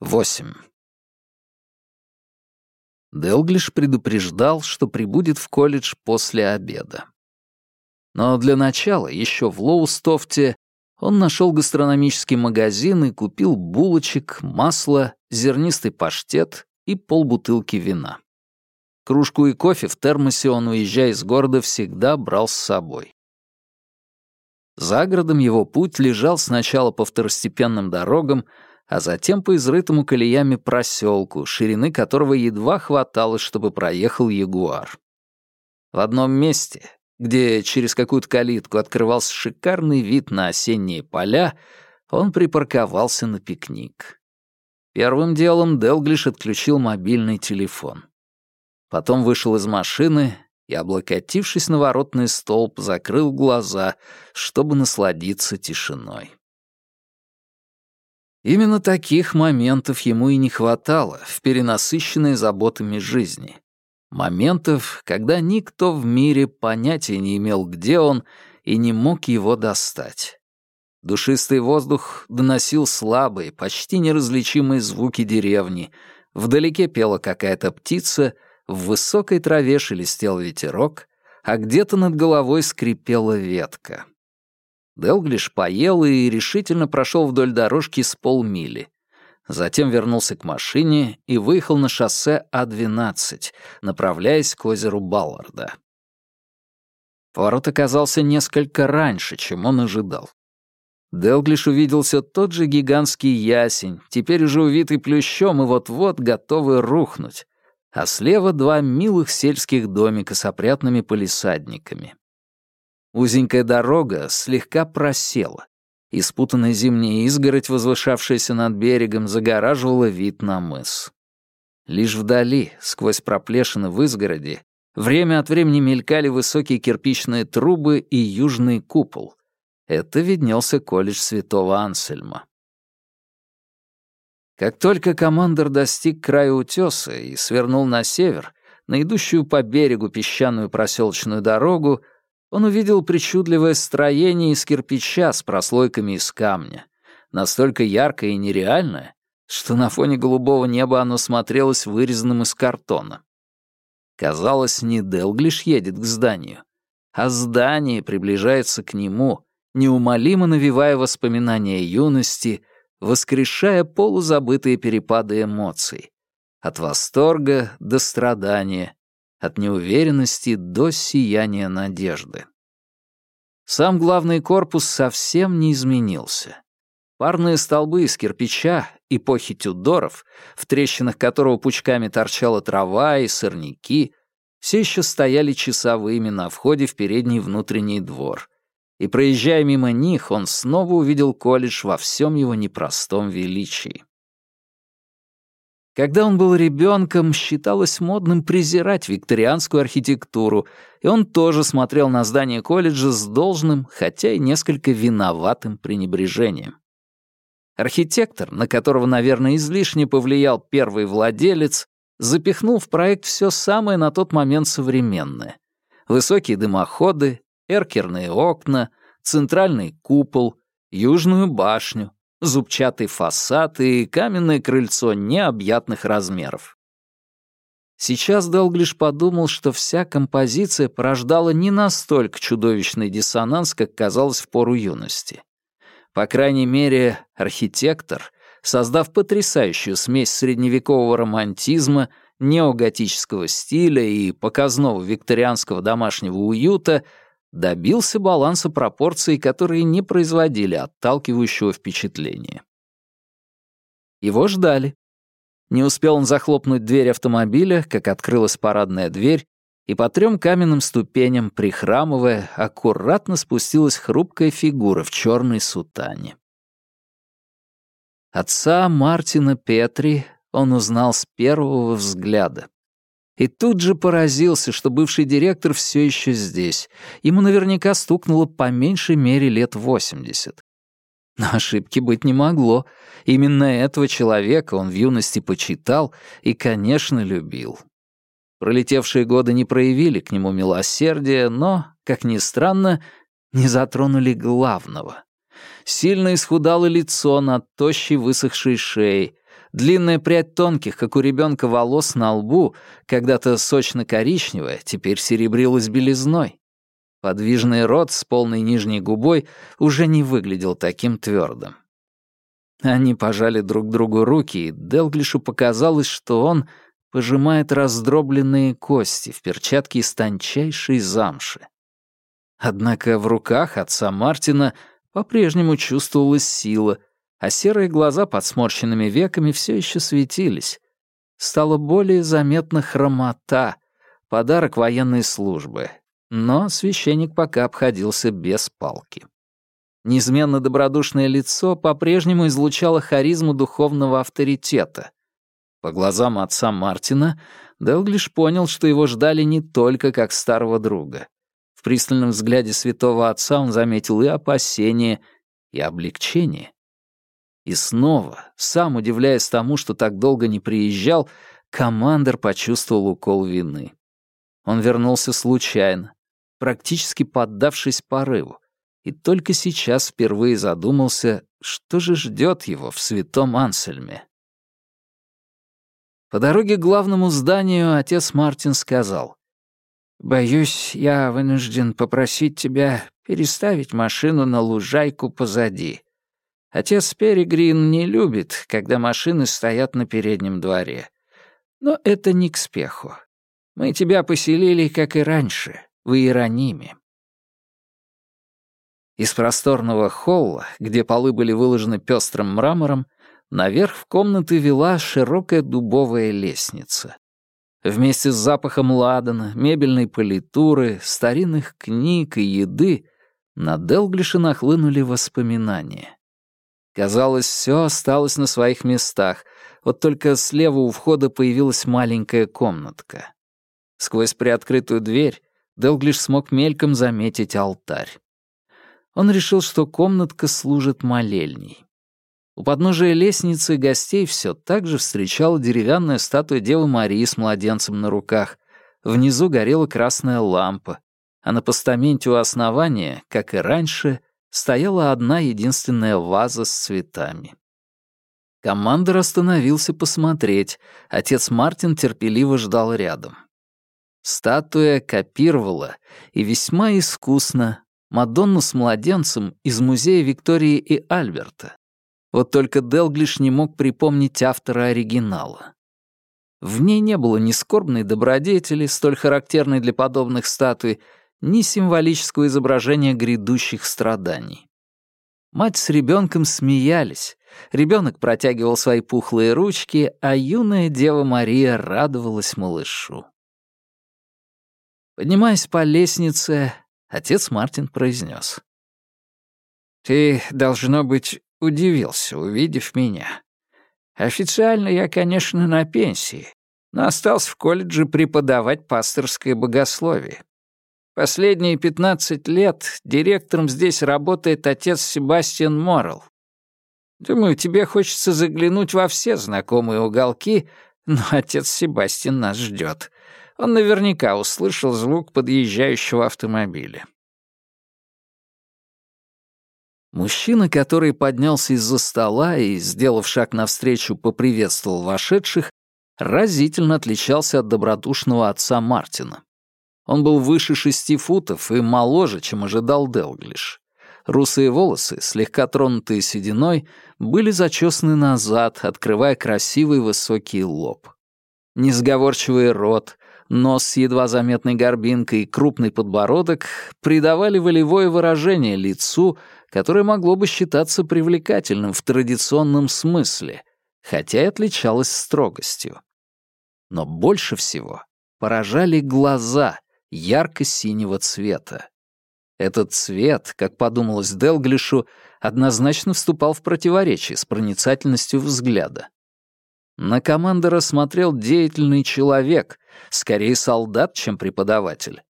8. Делглиш предупреждал, что прибудет в колледж после обеда. Но для начала, еще в Лоустофте, он нашел гастрономический магазин и купил булочек, масло, зернистый паштет и полбутылки вина. Кружку и кофе в термосе он, уезжая из города, всегда брал с собой. За городом его путь лежал сначала по второстепенным дорогам, а затем по изрытому колеями проселку, ширины которого едва хватало, чтобы проехал ягуар. В одном месте, где через какую-то калитку открывался шикарный вид на осенние поля, он припарковался на пикник. Первым делом Делглиш отключил мобильный телефон. Потом вышел из машины и, облокотившись на воротный столб, закрыл глаза, чтобы насладиться тишиной. Именно таких моментов ему и не хватало в перенасыщенной заботами жизни. Моментов, когда никто в мире понятия не имел, где он, и не мог его достать. Душистый воздух доносил слабые, почти неразличимые звуки деревни. Вдалеке пела какая-то птица, в высокой траве шелестел ветерок, а где-то над головой скрипела ветка. Делглиш поел и решительно прошел вдоль дорожки с полмили. Затем вернулся к машине и выехал на шоссе А-12, направляясь к озеру Балларда. Поворот оказался несколько раньше, чем он ожидал. Делглиш увиделся тот же гигантский ясень, теперь уже увитый плющом и вот-вот готовый рухнуть, а слева два милых сельских домика с опрятными полисадниками. Узенькая дорога слегка просела, и спутанная зимняя изгородь, возвышавшаяся над берегом, загораживала вид на мыс. Лишь вдали, сквозь проплешины в изгороди, время от времени мелькали высокие кирпичные трубы и южный купол. Это виднелся колледж святого Ансельма. Как только командор достиг края утеса и свернул на север, на идущую по берегу песчаную проселочную дорогу, он увидел причудливое строение из кирпича с прослойками из камня, настолько яркое и нереальное, что на фоне голубого неба оно смотрелось вырезанным из картона. Казалось, не Делглиш едет к зданию, а здание приближается к нему, неумолимо навевая воспоминания юности, воскрешая полузабытые перепады эмоций. От восторга до страдания, от неуверенности до сияния надежды. Сам главный корпус совсем не изменился. Парные столбы из кирпича эпохи Тюдоров, в трещинах которого пучками торчала трава и сорняки, все еще стояли часовыми на входе в передний внутренний двор. И проезжая мимо них, он снова увидел колледж во всем его непростом величии. Когда он был ребенком, считалось модным презирать викторианскую архитектуру, и он тоже смотрел на здание колледжа с должным, хотя и несколько виноватым пренебрежением. Архитектор, на которого, наверное, излишне повлиял первый владелец, запихнул в проект все самое на тот момент современное. Высокие дымоходы, эркерные окна, центральный купол, южную башню, зубчатый фасад и каменное крыльцо необъятных размеров. Сейчас Делглиш подумал, что вся композиция порождала не настолько чудовищный диссонанс, как казалось в пору юности. По крайней мере, архитектор, создав потрясающую смесь средневекового романтизма, неоготического стиля и показного викторианского домашнего уюта, добился баланса пропорций, которые не производили отталкивающего впечатления. Его ждали. Не успел он захлопнуть дверь автомобиля, как открылась парадная дверь, и по трем каменным ступеням, прихрамывая, аккуратно спустилась хрупкая фигура в черной сутане. Отца Мартина Петри он узнал с первого взгляда. И тут же поразился, что бывший директор все еще здесь. Ему наверняка стукнуло по меньшей мере лет восемьдесят. Но ошибки быть не могло. Именно этого человека он в юности почитал и, конечно, любил. Пролетевшие годы не проявили к нему милосердия, но, как ни странно, не затронули главного. Сильно исхудало лицо над тощей высохшей шеей, Длинная прядь тонких, как у ребенка, волос на лбу, когда-то сочно-коричневая, теперь серебрилась белизной. Подвижный рот с полной нижней губой уже не выглядел таким твердым. Они пожали друг другу руки, и Делглишу показалось, что он пожимает раздробленные кости в перчатке из тончайшей замши. Однако в руках отца Мартина по-прежнему чувствовалась сила, а серые глаза под сморщенными веками все еще светились. Стала более заметна хромота, подарок военной службы, но священник пока обходился без палки. Неизменно добродушное лицо по-прежнему излучало харизму духовного авторитета. По глазам отца Мартина Делглиш понял, что его ждали не только как старого друга. В пристальном взгляде святого отца он заметил и опасение, и облегчение. И снова, сам удивляясь тому, что так долго не приезжал, командир почувствовал укол вины. Он вернулся случайно, практически поддавшись порыву, и только сейчас впервые задумался, что же ждет его в святом Ансельме. По дороге к главному зданию отец Мартин сказал, «Боюсь, я вынужден попросить тебя переставить машину на лужайку позади. Отец Перегрин не любит, когда машины стоят на переднем дворе. Но это не к спеху. Мы тебя поселили, как и раньше, в Иерониме. Из просторного холла, где полы были выложены пестрым мрамором, наверх в комнаты вела широкая дубовая лестница. Вместе с запахом ладана, мебельной политуры, старинных книг и еды на Делглиша нахлынули воспоминания. Казалось, все осталось на своих местах, вот только слева у входа появилась маленькая комнатка. Сквозь приоткрытую дверь Делглиш смог мельком заметить алтарь. Он решил, что комнатка служит молельней. У подножия лестницы гостей все так же встречала деревянная статуя Девы Марии с младенцем на руках. Внизу горела красная лампа, а на постаменте у основания, как и раньше, стояла одна единственная ваза с цветами. Командор остановился посмотреть, отец Мартин терпеливо ждал рядом. Статуя копировала и весьма искусно Мадонну с младенцем из музея Виктории и Альберта. Вот только Делглиш не мог припомнить автора оригинала. В ней не было ни скорбной добродетели, столь характерной для подобных статуй, ни символического изображения грядущих страданий. Мать с ребенком смеялись, ребенок протягивал свои пухлые ручки, а юная Дева Мария радовалась малышу. Поднимаясь по лестнице, отец Мартин произнес. «Ты, должно быть, удивился, увидев меня. Официально я, конечно, на пенсии, но остался в колледже преподавать пасторское богословие. Последние пятнадцать лет директором здесь работает отец Себастьян Моррелл. Думаю, тебе хочется заглянуть во все знакомые уголки, но отец Себастьян нас ждет. Он наверняка услышал звук подъезжающего автомобиля. Мужчина, который поднялся из-за стола и, сделав шаг навстречу, поприветствовал вошедших, разительно отличался от добродушного отца Мартина. Он был выше шести футов и моложе, чем ожидал Делглиш. Русые волосы, слегка тронутые сединой, были зачесаны назад, открывая красивый высокий лоб. Несговорчивый рот, Нос с едва заметной горбинкой и крупный подбородок придавали волевое выражение лицу, которое могло бы считаться привлекательным в традиционном смысле, хотя и отличалось строгостью. Но больше всего поражали глаза ярко-синего цвета. Этот цвет, как подумалось Делглишу, однозначно вступал в противоречие с проницательностью взгляда. На командора смотрел деятельный человек, скорее солдат, чем преподаватель.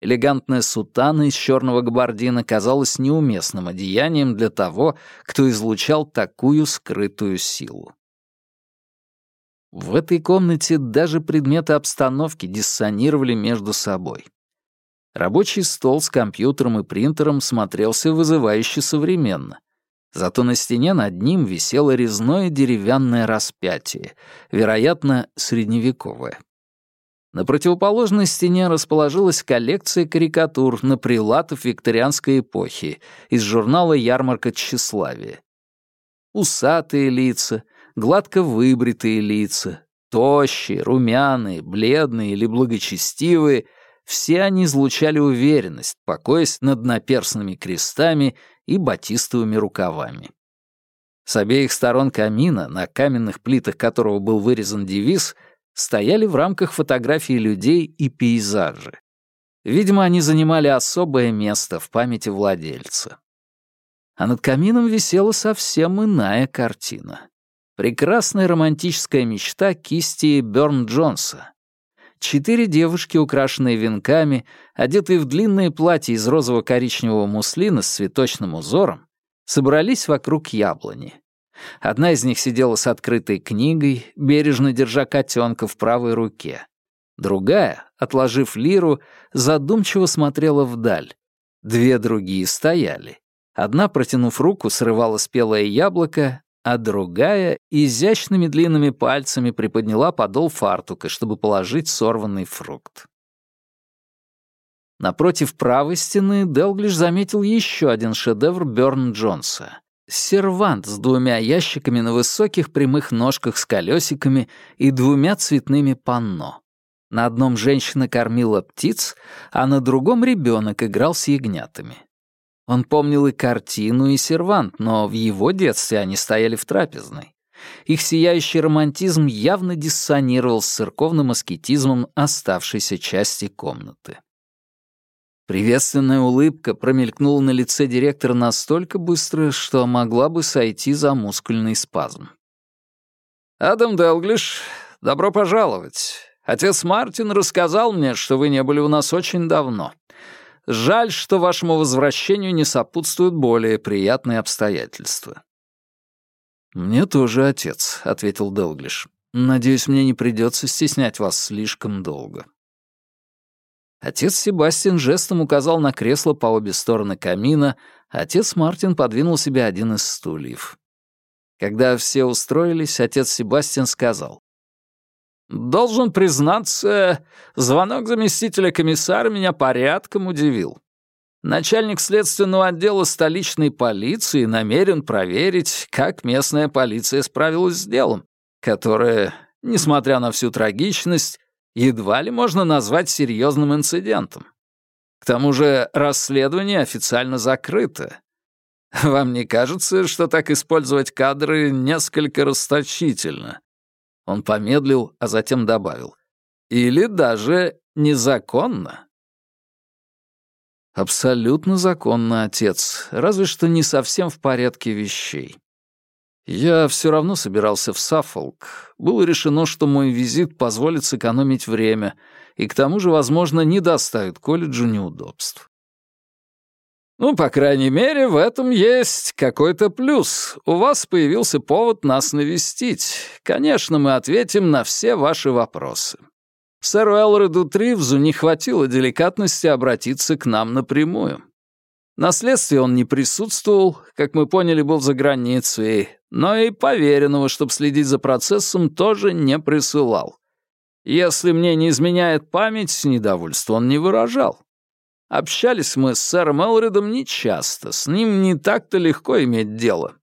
Элегантная сутана из черного габардина казалась неуместным одеянием для того, кто излучал такую скрытую силу. В этой комнате даже предметы обстановки диссонировали между собой. Рабочий стол с компьютером и принтером смотрелся вызывающе современно. Зато на стене над ним висело резное деревянное распятие, вероятно, средневековое. На противоположной стене расположилась коллекция карикатур на прилатов викторианской эпохи из журнала «Ярмарка тщеславия». Усатые лица, гладко выбритые лица, тощие, румяные, бледные или благочестивые — все они излучали уверенность, покоясь над наперстными крестами и батистовыми рукавами. С обеих сторон камина, на каменных плитах которого был вырезан девиз, стояли в рамках фотографии людей и пейзажи. Видимо, они занимали особое место в памяти владельца. А над камином висела совсем иная картина. Прекрасная романтическая мечта кисти Бёрн Джонса, Четыре девушки, украшенные венками, одетые в длинные платья из розово-коричневого муслина с цветочным узором, собрались вокруг яблони. Одна из них сидела с открытой книгой, бережно держа котенка в правой руке. Другая, отложив лиру, задумчиво смотрела вдаль. Две другие стояли. Одна, протянув руку, срывала спелое яблоко, а другая изящными длинными пальцами приподняла подол фартука, чтобы положить сорванный фрукт. Напротив правой стены Делглиш заметил еще один шедевр Бёрн Джонса. Сервант с двумя ящиками на высоких прямых ножках с колесиками и двумя цветными панно. На одном женщина кормила птиц, а на другом ребенок играл с ягнятами. Он помнил и картину, и сервант, но в его детстве они стояли в трапезной. Их сияющий романтизм явно диссонировал с церковным аскетизмом оставшейся части комнаты. Приветственная улыбка промелькнула на лице директора настолько быстро, что могла бы сойти за мускульный спазм. «Адам Делглиш, добро пожаловать. Отец Мартин рассказал мне, что вы не были у нас очень давно. Жаль, что вашему возвращению не сопутствуют более приятные обстоятельства». «Мне тоже отец», — ответил Делглиш. «Надеюсь, мне не придется стеснять вас слишком долго». Отец Себастьян жестом указал на кресло по обе стороны камина, а отец Мартин подвинул себе один из стульев. Когда все устроились, отец Себастьян сказал. Должен признаться, звонок заместителя комиссара меня порядком удивил. Начальник следственного отдела столичной полиции намерен проверить, как местная полиция справилась с делом, которое, несмотря на всю трагичность, едва ли можно назвать серьезным инцидентом. К тому же расследование официально закрыто. Вам не кажется, что так использовать кадры несколько расточительно? Он помедлил, а затем добавил. «Или даже незаконно». «Абсолютно законно, отец, разве что не совсем в порядке вещей. Я все равно собирался в Саффолк. Было решено, что мой визит позволит сэкономить время и к тому же, возможно, не доставит колледжу неудобств. Ну, по крайней мере, в этом есть какой-то плюс. У вас появился повод нас навестить. Конечно, мы ответим на все ваши вопросы. Сэру Элреду Тривзу не хватило деликатности обратиться к нам напрямую. На следствии он не присутствовал, как мы поняли, был за границей, но и поверенного, чтобы следить за процессом, тоже не присылал. Если мне не изменяет память, недовольство он не выражал. Общались мы с сэром Элридом нечасто, с ним не так-то легко иметь дело.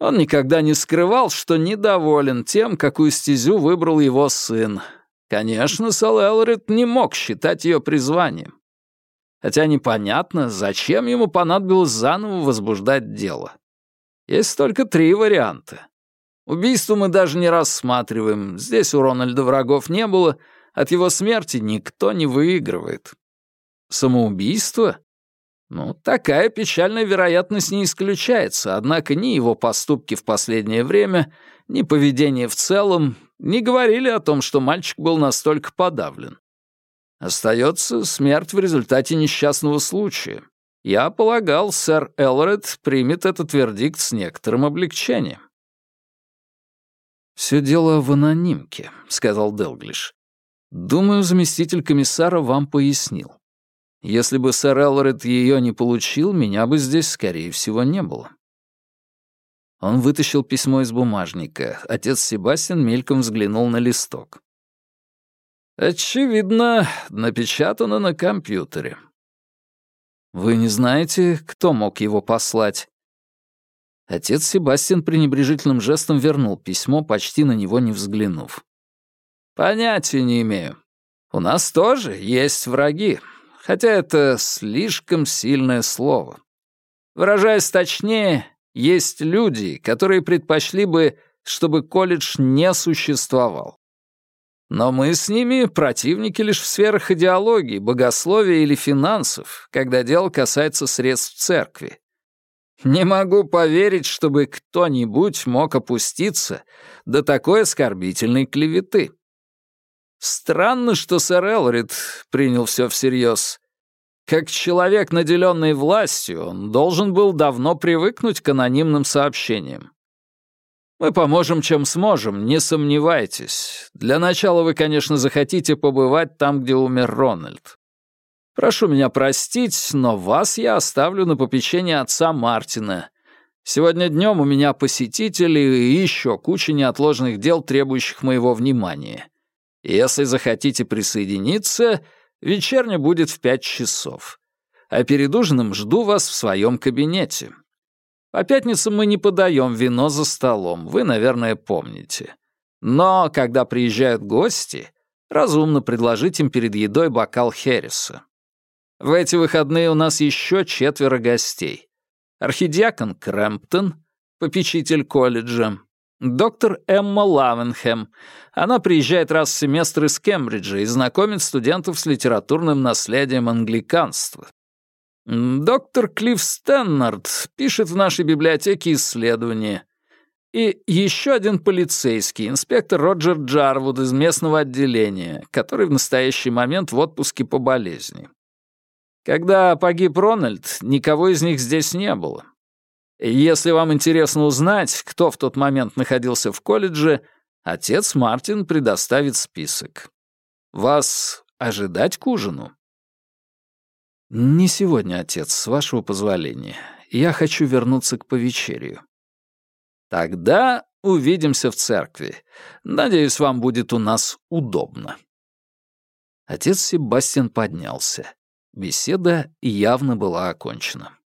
Он никогда не скрывал, что недоволен тем, какую стезю выбрал его сын. Конечно, Сэл Элрид не мог считать ее призванием. Хотя непонятно, зачем ему понадобилось заново возбуждать дело. Есть только три варианта. Убийство мы даже не рассматриваем, здесь у Рональда врагов не было, от его смерти никто не выигрывает. Самоубийство? Ну, такая печальная вероятность не исключается, однако ни его поступки в последнее время, ни поведение в целом не говорили о том, что мальчик был настолько подавлен. Остается смерть в результате несчастного случая. Я полагал, сэр Элред примет этот вердикт с некоторым облегчением. «Все дело в анонимке», — сказал Делглиш. «Думаю, заместитель комиссара вам пояснил. Если бы сэр Элред ее не получил, меня бы здесь, скорее всего, не было. Он вытащил письмо из бумажника. Отец Себастьян мельком взглянул на листок. «Очевидно, напечатано на компьютере». «Вы не знаете, кто мог его послать?» Отец Себастьян пренебрежительным жестом вернул письмо, почти на него не взглянув. «Понятия не имею. У нас тоже есть враги, хотя это слишком сильное слово. Выражаясь точнее, есть люди, которые предпочли бы, чтобы колледж не существовал. Но мы с ними противники лишь в сферах идеологии, богословия или финансов, когда дело касается средств церкви. Не могу поверить, чтобы кто-нибудь мог опуститься до такой оскорбительной клеветы. Странно, что сэр Элрид принял все всерьез. Как человек, наделенный властью, он должен был давно привыкнуть к анонимным сообщениям. Мы поможем, чем сможем, не сомневайтесь. Для начала вы, конечно, захотите побывать там, где умер Рональд. Прошу меня простить, но вас я оставлю на попечение отца Мартина. Сегодня днем у меня посетители и еще куча неотложных дел, требующих моего внимания. Если захотите присоединиться, вечерня будет в пять часов. А перед ужином жду вас в своем кабинете. По пятницам мы не подаем вино за столом, вы, наверное, помните. Но когда приезжают гости, разумно предложить им перед едой бокал Херриса. В эти выходные у нас еще четверо гостей. Архидиакон Крэмптон, попечитель колледжа, доктор Эмма Лавенхэм. Она приезжает раз в семестр из Кембриджа и знакомит студентов с литературным наследием англиканства. Доктор Клифф Стэннард пишет в нашей библиотеке исследования. И еще один полицейский, инспектор Роджер Джарвуд из местного отделения, который в настоящий момент в отпуске по болезни. Когда погиб Рональд, никого из них здесь не было. Если вам интересно узнать, кто в тот момент находился в колледже, отец Мартин предоставит список. Вас ожидать к ужину? Не сегодня, отец, с вашего позволения. Я хочу вернуться к повечерию. Тогда увидимся в церкви. Надеюсь, вам будет у нас удобно. Отец Себастьян поднялся. Беседа явно была окончена.